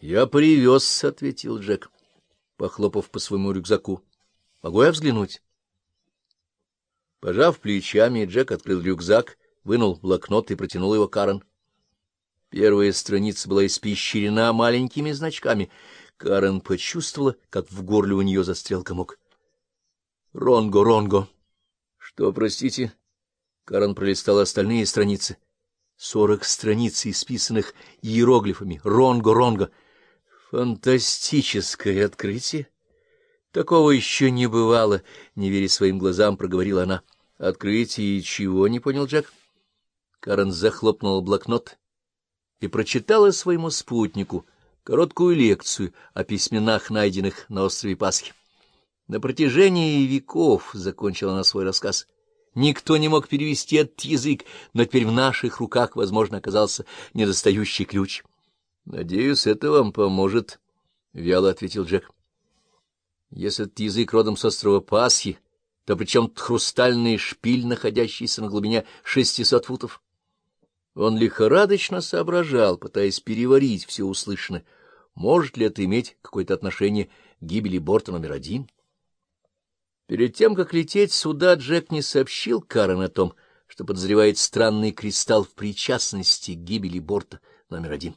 — Я привез, — ответил Джек, похлопав по своему рюкзаку. — Могу я взглянуть? Пожав плечами, Джек открыл рюкзак, вынул блокнот и протянул его Карен. Первая страница была испещрена маленькими значками. Карен почувствовала, как в горле у нее застрял комок. — Ронго, Ронго! — Что, простите? Карен пролистала остальные страницы. Сорок страниц, исписанных иероглифами. Ронго, Ронго! Фантастическое открытие! Такого еще не бывало, не веря своим глазам, проговорила она. Открытие чего, не понял Джек? Карен захлопнула блокнот и прочитала своему спутнику короткую лекцию о письменах, найденных на острове Пасхи. На протяжении веков, — закончила она свой рассказ, — никто не мог перевести этот язык, но теперь в наших руках, возможно, оказался недостающий ключ. — Надеюсь, это вам поможет, — вяло ответил Джек. — Если этот язык родом с острова Пасхи, то при чем хрустальный шпиль, находящийся на глубине шестисот футов? Он лихорадочно соображал, пытаясь переварить все услышанное. Может ли это иметь какое-то отношение к гибели борта номер один? Перед тем, как лететь сюда, Джек не сообщил Карен о том, что подозревает странный кристалл в причастности к гибели борта номер один.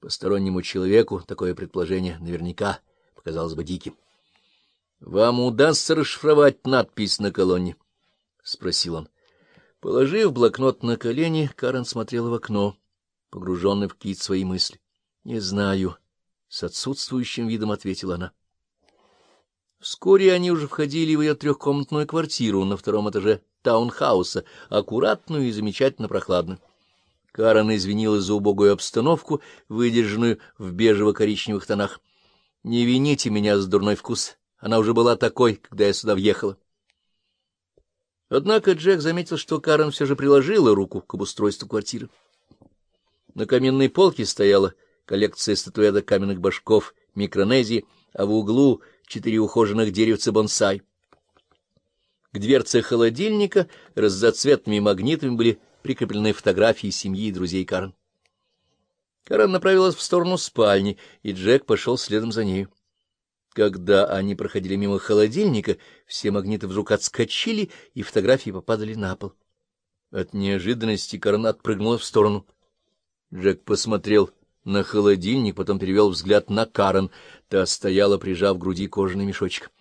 Постороннему человеку такое предположение наверняка показалось бы диким. — Вам удастся расшифровать надпись на колонне? — спросил он. Положив блокнот на колени, Карен смотрела в окно, погруженный в какие-то свои мысли. — Не знаю, — с отсутствующим видом ответила она. Вскоре они уже входили в ее трехкомнатную квартиру на втором этаже таунхауса, аккуратную и замечательно прохладную. Карен извинилась за убогую обстановку, выдержанную в бежево-коричневых тонах. — Не вините меня за дурной вкус. Она уже была такой, когда я сюда въехала. Однако Джек заметил, что Карен все же приложила руку к обустройству квартиры. На каменной полке стояла коллекция статуэток каменных башков Микронезии, а в углу четыре ухоженных деревца бонсай. К дверце холодильника разноцветными магнитами были прикреплены фотографии семьи и друзей Карен. Карен направилась в сторону спальни, и Джек пошел следом за нею. Когда они проходили мимо холодильника, все магниты вдруг отскочили, и фотографии попадали на пол. От неожиданности Карен отпрыгнула в сторону. Джек посмотрел на холодильник, потом перевел взгляд на Карен. Та стояла, прижав к груди кожаный мешочек. —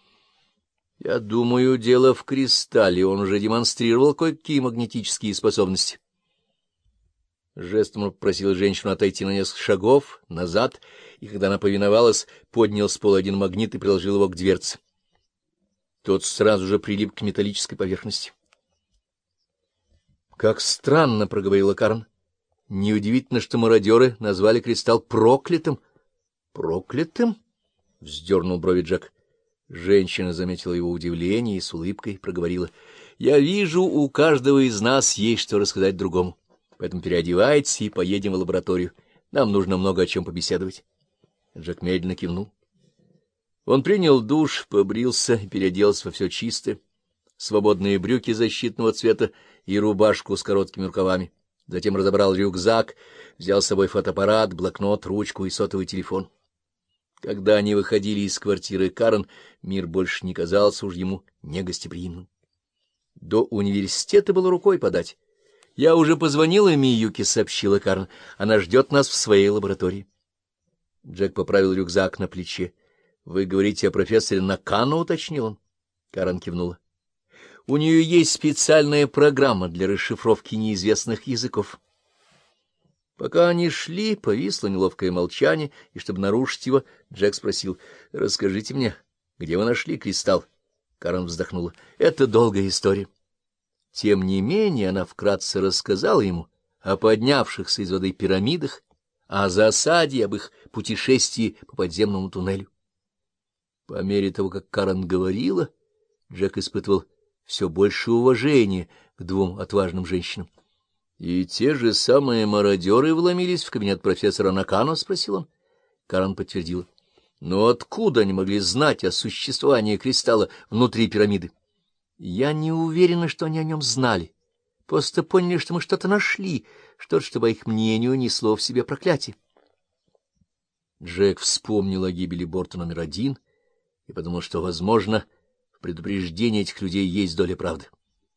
Я думаю, дело в кристалле. Он уже демонстрировал кое-какие магнетические способности. Жестом он попросил женщину отойти на несколько шагов назад, и, когда она повиновалась, поднял с пола один магнит и приложил его к дверце. Тот сразу же прилип к металлической поверхности. — Как странно, — проговорила Карн. — Неудивительно, что мародеры назвали кристалл проклятым. — Проклятым? — вздернул брови Джек. Женщина заметила его удивление и с улыбкой проговорила. — Я вижу, у каждого из нас есть что рассказать другому. — Поэтому переодевайтесь и поедем в лабораторию. Нам нужно много о чем побеседовать. Джек медленно кивнул. Он принял душ, побрился и переоделся во все чистое. Свободные брюки защитного цвета и рубашку с короткими рукавами. Затем разобрал рюкзак, взял с собой фотоаппарат, блокнот, ручку и сотовый телефон. Когда они выходили из квартиры Карен, мир больше не казался уж ему негостеприимным. До университета было рукой подать. Я уже позвонила Миюке, — сообщила Карн. Она ждет нас в своей лаборатории. Джек поправил рюкзак на плече. — Вы говорите о профессоре Накану, — уточнил он. Карен кивнула. — У нее есть специальная программа для расшифровки неизвестных языков. Пока они шли, повисло неловкое молчание, и, чтобы нарушить его, Джек спросил, — Расскажите мне, где вы нашли кристалл? Карен вздохнула. — Это долгая история. Тем не менее она вкратце рассказала ему о поднявшихся из воды пирамидах, о засаде, об их путешествии по подземному туннелю. По мере того, как Карен говорила, Джек испытывал все больше уважения к двум отважным женщинам. — И те же самые мародеры вломились в кабинет профессора Накано? — спросил он. Карен подтвердила. — Но откуда они могли знать о существовании кристалла внутри пирамиды? Я не уверена, что они о нем знали. Просто поняли, что мы что-то нашли, что-то, что, по их мнению, несло в себе проклятие. Джек вспомнил о гибели борта номер один и подумал, что, возможно, в предупреждении этих людей есть доля правды.